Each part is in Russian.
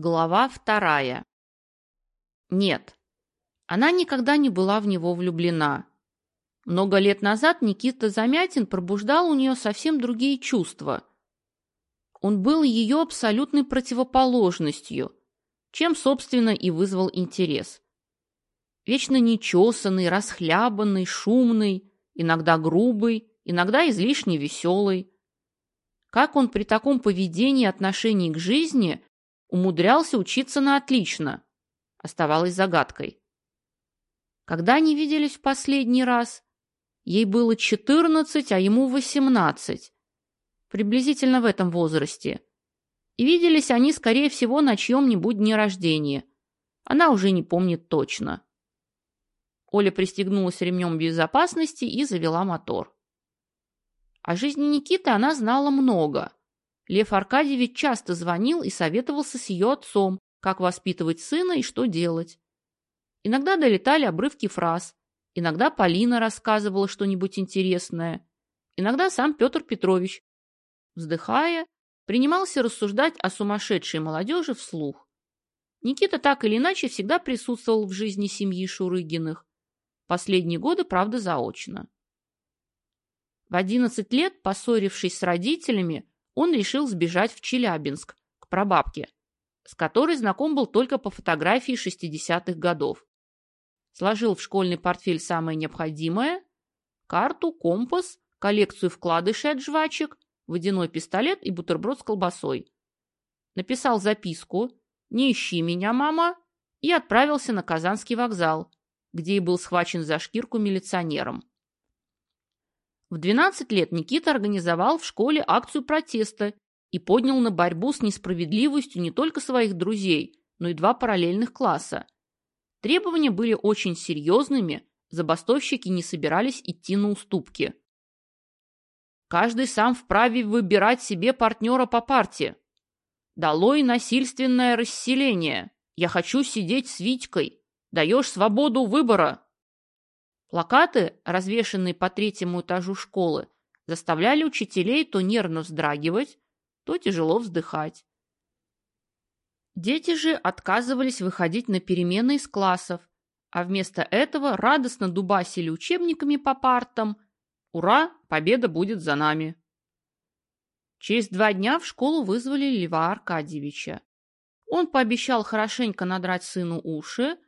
Глава вторая. Нет, она никогда не была в него влюблена. Много лет назад Никита Замятин пробуждал у нее совсем другие чувства. Он был ее абсолютной противоположностью, чем, собственно, и вызвал интерес. Вечно нечесанный, расхлябанный, шумный, иногда грубый, иногда излишне веселый. Как он при таком поведении и отношении к жизни – умудрялся учиться на отлично. Оставалось загадкой. Когда они виделись в последний раз? Ей было 14, а ему 18. Приблизительно в этом возрасте. И виделись они, скорее всего, на чьем-нибудь дне рождения. Она уже не помнит точно. Оля пристегнулась ремнем безопасности и завела мотор. О жизни Никиты она знала много. Лев Аркадьевич часто звонил и советовался с ее отцом, как воспитывать сына и что делать. Иногда долетали обрывки фраз, иногда Полина рассказывала что-нибудь интересное, иногда сам Петр Петрович, вздыхая, принимался рассуждать о сумасшедшей молодежи вслух. Никита так или иначе всегда присутствовал в жизни семьи Шурыгиных. Последние годы, правда, заочно. В 11 лет, поссорившись с родителями, он решил сбежать в Челябинск, к прабабке, с которой знаком был только по фотографии 60-х годов. Сложил в школьный портфель самое необходимое – карту, компас, коллекцию вкладышей от жвачек, водяной пистолет и бутерброд с колбасой. Написал записку «Не ищи меня, мама» и отправился на Казанский вокзал, где и был схвачен за шкирку милиционером. В 12 лет Никита организовал в школе акцию протеста и поднял на борьбу с несправедливостью не только своих друзей, но и два параллельных класса. Требования были очень серьезными, забастовщики не собирались идти на уступки. Каждый сам вправе выбирать себе партнера по партии. Долой насильственное расселение. Я хочу сидеть с Витькой. Даешь свободу выбора. Плакаты, развешанные по третьему этажу школы, заставляли учителей то нервно вздрагивать, то тяжело вздыхать. Дети же отказывались выходить на перемены из классов, а вместо этого радостно дубасили учебниками по партам «Ура! Победа будет за нами!». Через два дня в школу вызвали Льва Аркадьевича. Он пообещал хорошенько надрать сыну уши,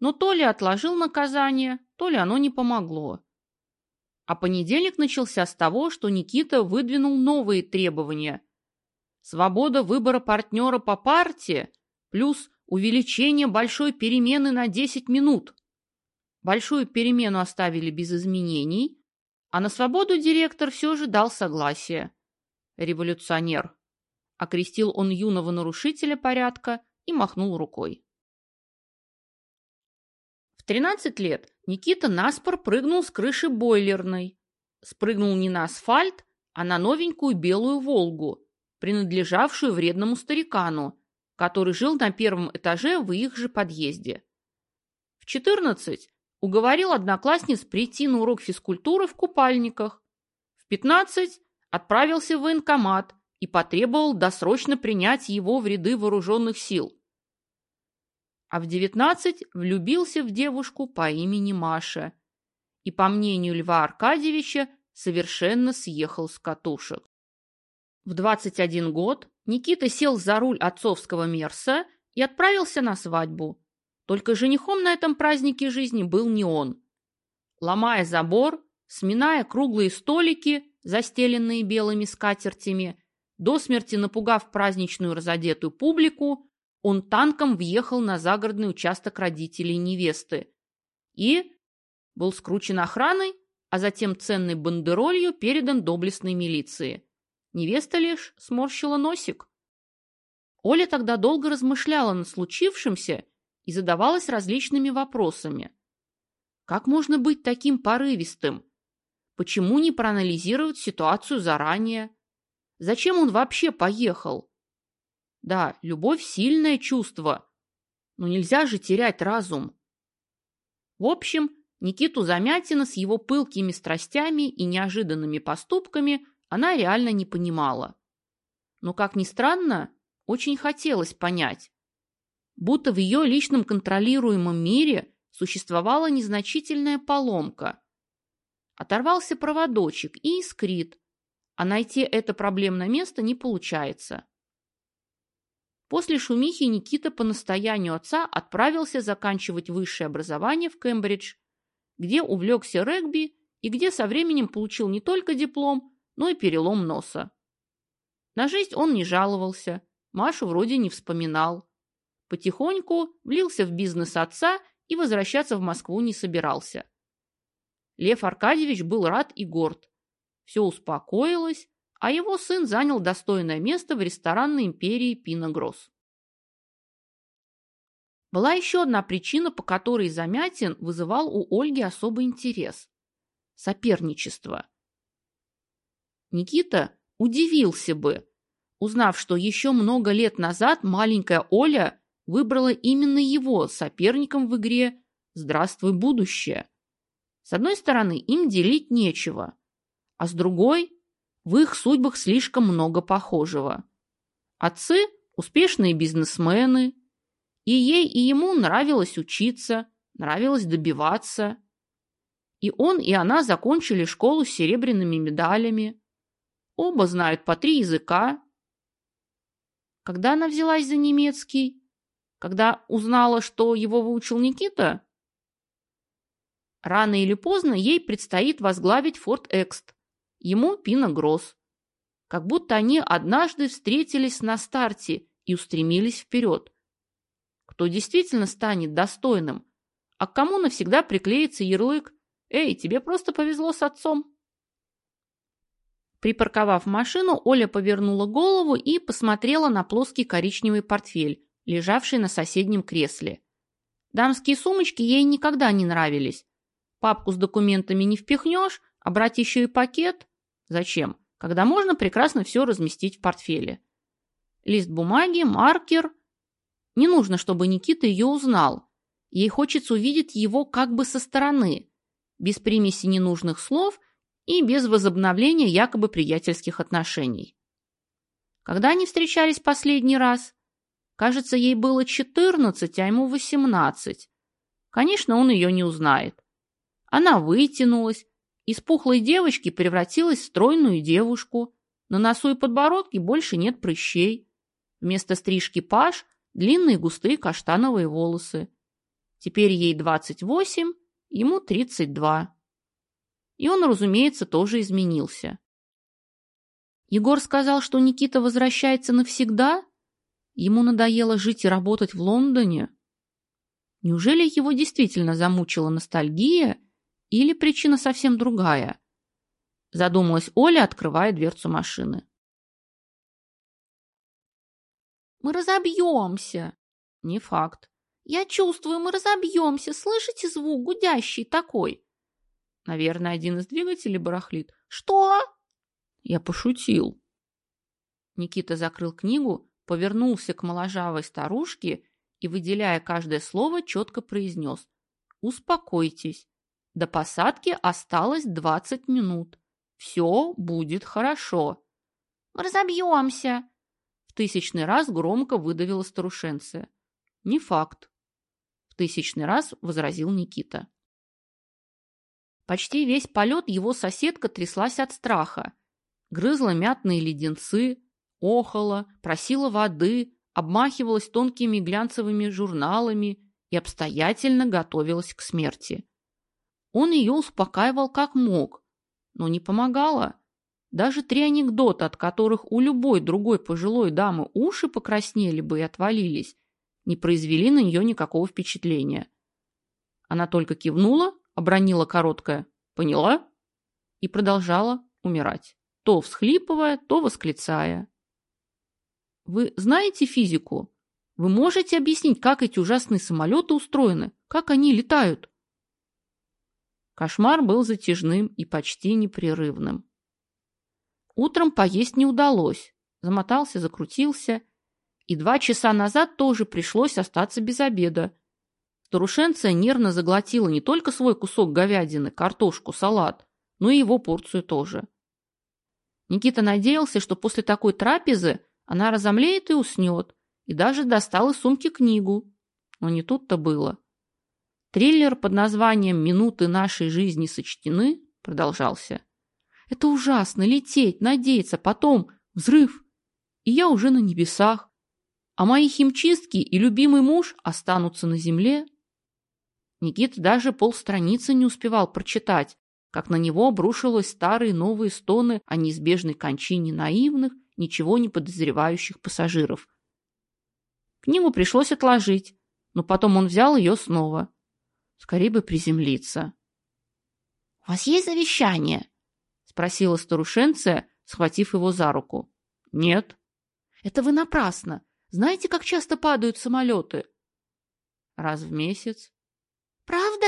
но то ли отложил наказание, то ли оно не помогло. А понедельник начался с того, что Никита выдвинул новые требования. Свобода выбора партнера по партии плюс увеличение большой перемены на 10 минут. Большую перемену оставили без изменений, а на свободу директор все же дал согласие. Революционер. Окрестил он юного нарушителя порядка и махнул рукой. В 13 лет Никита наспор прыгнул с крыши бойлерной. Спрыгнул не на асфальт, а на новенькую белую «Волгу», принадлежавшую вредному старикану, который жил на первом этаже в их же подъезде. В 14 уговорил одноклассниц прийти на урок физкультуры в купальниках. В 15 отправился в военкомат и потребовал досрочно принять его в ряды вооруженных сил а в девятнадцать влюбился в девушку по имени Маша и, по мнению Льва Аркадьевича, совершенно съехал с катушек. В 21 год Никита сел за руль отцовского Мерса и отправился на свадьбу. Только женихом на этом празднике жизни был не он. Ломая забор, сминая круглые столики, застеленные белыми скатертями, до смерти напугав праздничную разодетую публику, он танком въехал на загородный участок родителей невесты и был скручен охраной, а затем ценной бандеролью передан доблестной милиции. Невеста лишь сморщила носик. Оля тогда долго размышляла над случившимся и задавалась различными вопросами. Как можно быть таким порывистым? Почему не проанализировать ситуацию заранее? Зачем он вообще поехал? Да, любовь – сильное чувство, но нельзя же терять разум. В общем, Никиту Замятина с его пылкими страстями и неожиданными поступками она реально не понимала. Но, как ни странно, очень хотелось понять, будто в ее личном контролируемом мире существовала незначительная поломка. Оторвался проводочек и искрит, а найти это проблемное место не получается. После шумихи Никита по настоянию отца отправился заканчивать высшее образование в Кембридж, где увлекся регби и где со временем получил не только диплом, но и перелом носа. На жизнь он не жаловался, Машу вроде не вспоминал. Потихоньку влился в бизнес отца и возвращаться в Москву не собирался. Лев Аркадьевич был рад и горд. Все успокоилось, а его сын занял достойное место в ресторанной империи Пиногросс. Была еще одна причина, по которой Замятин вызывал у Ольги особый интерес – соперничество. Никита удивился бы, узнав, что еще много лет назад маленькая Оля выбрала именно его соперником в игре «Здравствуй, будущее». С одной стороны, им делить нечего, а с другой – в их судьбах слишком много похожего. Отцы – успешные бизнесмены, и ей и ему нравилось учиться, нравилось добиваться. И он, и она закончили школу с серебряными медалями. Оба знают по три языка. Когда она взялась за немецкий? Когда узнала, что его выучил Никита? Рано или поздно ей предстоит возглавить Форт Экст, ему Пина Гросс. Как будто они однажды встретились на старте и устремились вперед. Кто действительно станет достойным, а к кому навсегда приклеится ярлык «Эй, тебе просто повезло с отцом». Припарковав машину, Оля повернула голову и посмотрела на плоский коричневый портфель, лежавший на соседнем кресле. Дамские сумочки ей никогда не нравились. Папку с документами не впихнешь, а брать еще и пакет Зачем? Когда можно прекрасно все разместить в портфеле. Лист бумаги, маркер. Не нужно, чтобы Никита ее узнал. Ей хочется увидеть его как бы со стороны, без примеси ненужных слов и без возобновления якобы приятельских отношений. Когда они встречались последний раз? Кажется, ей было 14, а ему 18. Конечно, он ее не узнает. Она вытянулась, из пухлой девочки превратилась в стройную девушку. На носу и подбородке больше нет прыщей. Вместо стрижки паш – длинные густые каштановые волосы. Теперь ей 28, ему 32. И он, разумеется, тоже изменился. Егор сказал, что Никита возвращается навсегда? Ему надоело жить и работать в Лондоне? Неужели его действительно замучила ностальгия, или причина совсем другая? Задумалась Оля, открывая дверцу машины. Мы разобьемся. Не факт. Я чувствую, мы разобьемся. Слышите звук гудящий такой? Наверное, один из двигателей барахлит. Что? Я пошутил. Никита закрыл книгу, повернулся к моложавой старушке и, выделяя каждое слово, четко произнес. «Успокойтесь. До посадки осталось двадцать минут. Все будет хорошо. Разобьемся. В тысячный раз громко выдавила старушенция. Не факт. В тысячный раз возразил Никита. Почти весь полет его соседка тряслась от страха. Грызла мятные леденцы, охала, просила воды, обмахивалась тонкими глянцевыми журналами и обстоятельно готовилась к смерти. Он ее успокаивал как мог, но не помогало. Даже три анекдота, от которых у любой другой пожилой дамы уши покраснели бы и отвалились, не произвели на нее никакого впечатления. Она только кивнула, обронила короткое «поняла» и продолжала умирать, то всхлипывая, то восклицая. «Вы знаете физику? Вы можете объяснить, как эти ужасные самолеты устроены, как они летают?» Кошмар был затяжным и почти непрерывным. Утром поесть не удалось. Замотался, закрутился. И два часа назад тоже пришлось остаться без обеда. Старушенция нервно заглотила не только свой кусок говядины, картошку, салат, но и его порцию тоже. Никита надеялся, что после такой трапезы она разомлеет и уснет, и даже достал из сумки книгу. Но не тут-то было. Триллер под названием «Минуты нашей жизни сочтены» продолжался. Это ужасно, лететь, надеяться, потом взрыв. И я уже на небесах. А мои химчистки и любимый муж останутся на земле. Никита даже полстраницы не успевал прочитать, как на него обрушилось старые новые стоны о неизбежной кончине наивных, ничего не подозревающих пассажиров. Книгу пришлось отложить, но потом он взял ее снова. Скорее бы приземлиться. — У вас есть завещание? — спросила старушенция, схватив его за руку. — Нет. — Это вы напрасно. Знаете, как часто падают самолеты? — Раз в месяц. — Правда?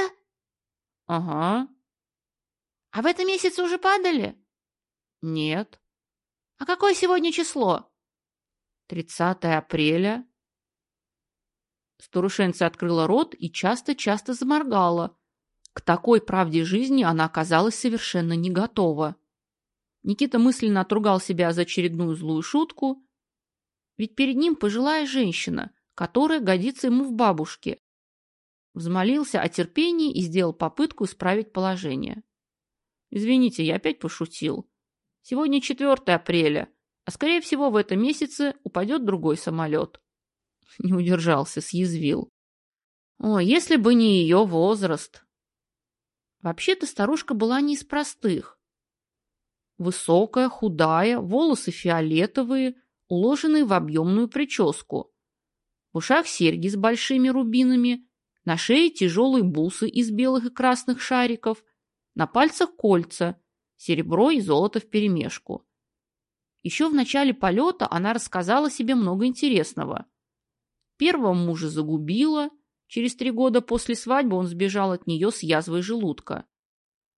— Ага. — А в этом месяце уже падали? — Нет. — А какое сегодня число? — 30 апреля. Старушенца открыла рот и часто-часто заморгала. К такой правде жизни она оказалась совершенно не готова. Никита мысленно отругал себя за очередную злую шутку, ведь перед ним пожилая женщина, которая годится ему в бабушке. Взмолился о терпении и сделал попытку исправить положение. «Извините, я опять пошутил. Сегодня 4 апреля, а скорее всего в этом месяце упадет другой самолет». Не удержался, съязвил. О, если бы не ее возраст. Вообще-то старушка была не из простых. Высокая, худая, волосы фиолетовые, уложенные в объемную прическу. В ушах серьги с большими рубинами, на шее тяжелые бусы из белых и красных шариков, на пальцах кольца, серебро и золото вперемешку. Еще в начале полета она рассказала себе много интересного. Первого мужа загубила, через три года после свадьбы он сбежал от нее с язвой желудка.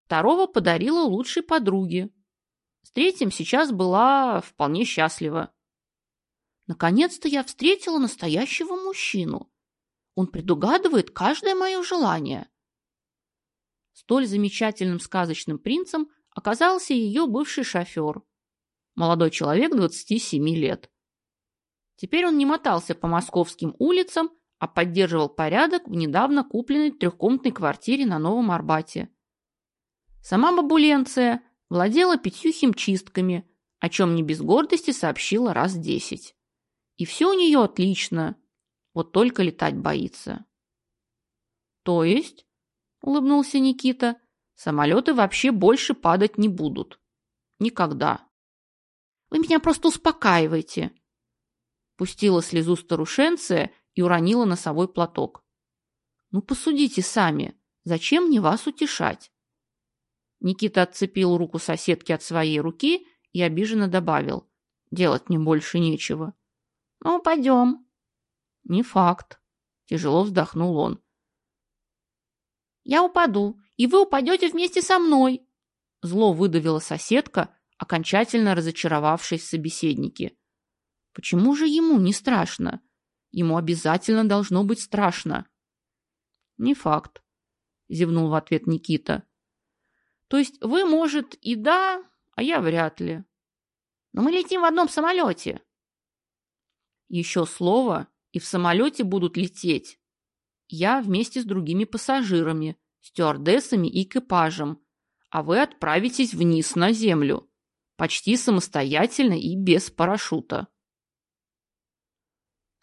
Второго подарила лучшей подруге. С третьим сейчас была вполне счастлива. Наконец-то я встретила настоящего мужчину. Он предугадывает каждое мое желание. Столь замечательным сказочным принцем оказался ее бывший шофер. Молодой человек 27 лет. Теперь он не мотался по московским улицам, а поддерживал порядок в недавно купленной трехкомнатной квартире на Новом Арбате. Сама бабуленция владела пятью химчистками, о чем не без гордости сообщила раз десять. И все у нее отлично, вот только летать боится. То есть, улыбнулся Никита, самолеты вообще больше падать не будут. Никогда. Вы меня просто успокаиваете, Пустила слезу старушенция и уронила носовой платок. «Ну, посудите сами. Зачем мне вас утешать?» Никита отцепил руку соседки от своей руки и обиженно добавил. «Делать мне больше нечего». «Ну, пойдем». «Не факт», — тяжело вздохнул он. «Я упаду, и вы упадете вместе со мной», — зло выдавила соседка, окончательно разочаровавшись в собеседнике. Почему же ему не страшно? Ему обязательно должно быть страшно. Не факт, зевнул в ответ Никита. То есть вы, может, и да, а я вряд ли. Но мы летим в одном самолете. Еще слово, и в самолете будут лететь. Я вместе с другими пассажирами, стюардессами и экипажем, а вы отправитесь вниз на землю, почти самостоятельно и без парашюта.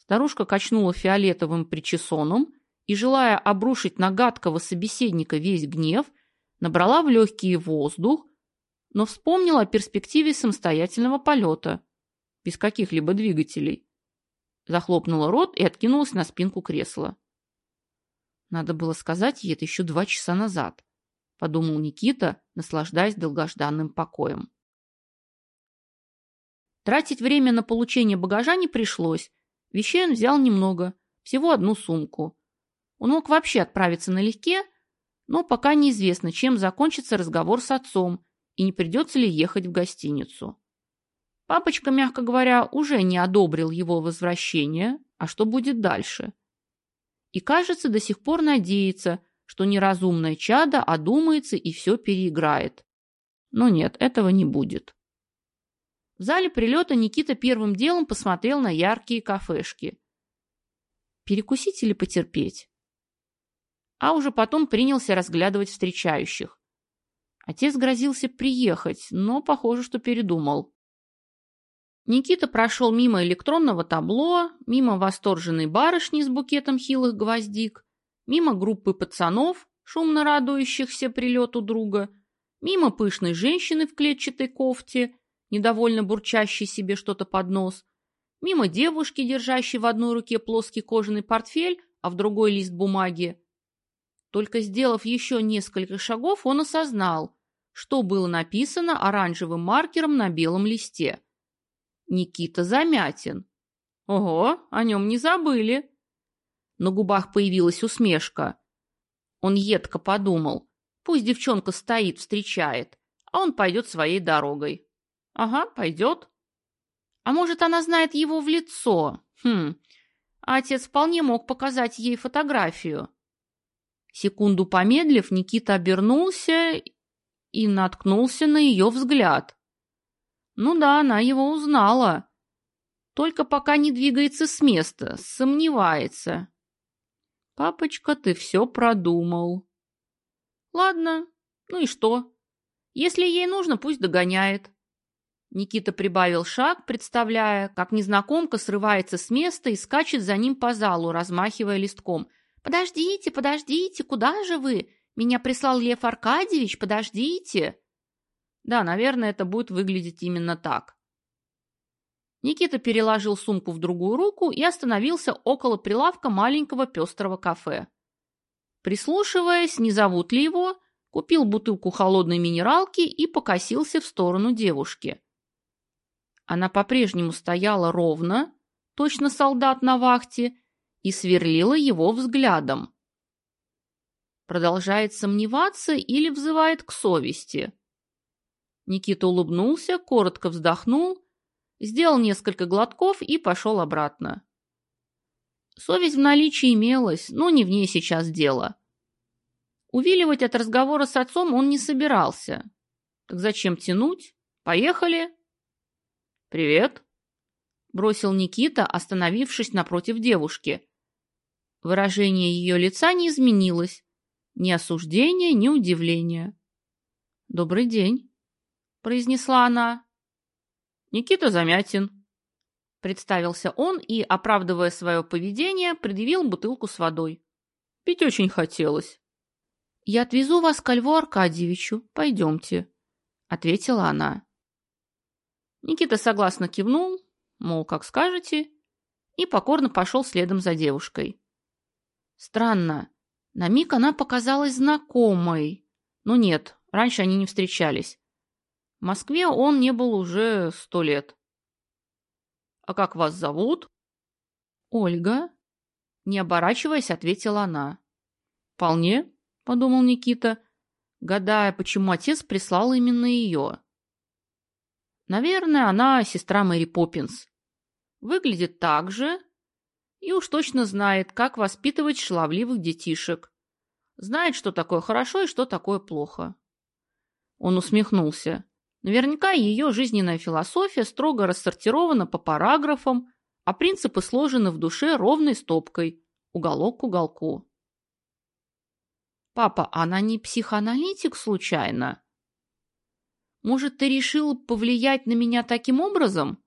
Старушка качнула фиолетовым причесоном и, желая обрушить на гадкого собеседника весь гнев, набрала в легкий воздух, но вспомнила о перспективе самостоятельного полета, без каких-либо двигателей. Захлопнула рот и откинулась на спинку кресла. Надо было сказать ей это еще два часа назад, подумал Никита, наслаждаясь долгожданным покоем. Тратить время на получение багажа не пришлось, Вещей он взял немного, всего одну сумку. Он мог вообще отправиться налегке, но пока неизвестно, чем закончится разговор с отцом и не придется ли ехать в гостиницу. Папочка, мягко говоря, уже не одобрил его возвращение, а что будет дальше? И, кажется, до сих пор надеется, что неразумное чадо одумается и все переиграет. Но нет, этого не будет. В зале прилета Никита первым делом посмотрел на яркие кафешки. перекусить или потерпеть? А уже потом принялся разглядывать встречающих. Отец грозился приехать, но похоже, что передумал. Никита прошел мимо электронного табло, мимо восторженной барышни с букетом хилых гвоздик, мимо группы пацанов, шумно радующихся прилету друга, мимо пышной женщины в клетчатой кофте, недовольно бурчащей себе что-то под нос, мимо девушки, держащей в одной руке плоский кожаный портфель, а в другой лист бумаги. Только сделав еще несколько шагов, он осознал, что было написано оранжевым маркером на белом листе. Никита Замятин. Ого, о нем не забыли. На губах появилась усмешка. Он едко подумал, пусть девчонка стоит, встречает, а он пойдет своей дорогой. Ага, пойдет. А может, она знает его в лицо? Хм, а отец вполне мог показать ей фотографию. Секунду помедлив, Никита обернулся и наткнулся на ее взгляд. Ну да, она его узнала. Только пока не двигается с места, сомневается. Папочка, ты все продумал. Ладно, ну и что? Если ей нужно, пусть догоняет. Никита прибавил шаг, представляя, как незнакомка срывается с места и скачет за ним по залу, размахивая листком. «Подождите, подождите, куда же вы? Меня прислал Лев Аркадьевич, подождите!» Да, наверное, это будет выглядеть именно так. Никита переложил сумку в другую руку и остановился около прилавка маленького пестрого кафе. Прислушиваясь, не зовут ли его, купил бутылку холодной минералки и покосился в сторону девушки. Она по-прежнему стояла ровно, точно солдат на вахте, и сверлила его взглядом. Продолжает сомневаться или взывает к совести. Никита улыбнулся, коротко вздохнул, сделал несколько глотков и пошел обратно. Совесть в наличии имелась, но не в ней сейчас дело. Увиливать от разговора с отцом он не собирался. Так зачем тянуть? Поехали. «Привет», — бросил Никита, остановившись напротив девушки. Выражение ее лица не изменилось. Ни осуждения, ни удивления. «Добрый день», — произнесла она. «Никита Замятин», — представился он и, оправдывая свое поведение, предъявил бутылку с водой. «Пить очень хотелось». «Я отвезу вас ко Льву Аркадьевичу. Пойдемте», — ответила она. Никита согласно кивнул, мол, как скажете, и покорно пошел следом за девушкой. Странно. На миг она показалась знакомой. Но нет, раньше они не встречались. В Москве он не был уже сто лет. «А как вас зовут?» «Ольга», — не оборачиваясь, ответила она. «Вполне», — подумал Никита, гадая, почему отец прислал именно ее. Наверное, она сестра Мэри Поппинс. Выглядит так же и уж точно знает, как воспитывать шаловливых детишек. Знает, что такое хорошо и что такое плохо. Он усмехнулся. Наверняка ее жизненная философия строго рассортирована по параграфам, а принципы сложены в душе ровной стопкой, уголок к уголку. «Папа, она не психоаналитик случайно?» Может, ты решил повлиять на меня таким образом?»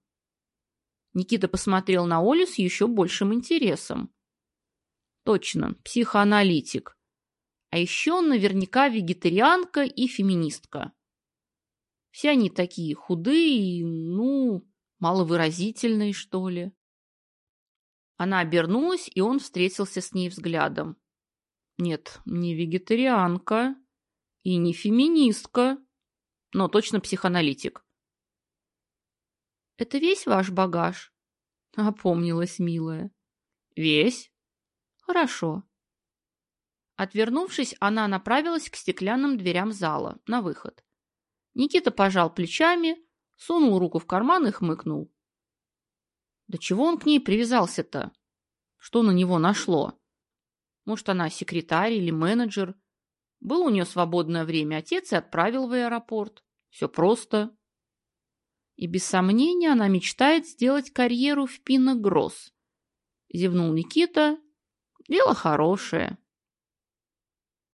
Никита посмотрел на Олю с еще большим интересом. «Точно, психоаналитик. А еще он наверняка вегетарианка и феминистка. Все они такие худые, ну, маловыразительные, что ли». Она обернулась, и он встретился с ней взглядом. «Нет, не вегетарианка и не феминистка», но точно психоаналитик. «Это весь ваш багаж?» — опомнилась милая. «Весь?» «Хорошо». Отвернувшись, она направилась к стеклянным дверям зала, на выход. Никита пожал плечами, сунул руку в карман и хмыкнул. Да чего он к ней привязался-то? Что на него нашло? Может, она секретарь или менеджер? Было у нее свободное время, отец и отправил в аэропорт. Все просто. И без сомнения она мечтает сделать карьеру в Пиногросс. Зевнул Никита Дело хорошее.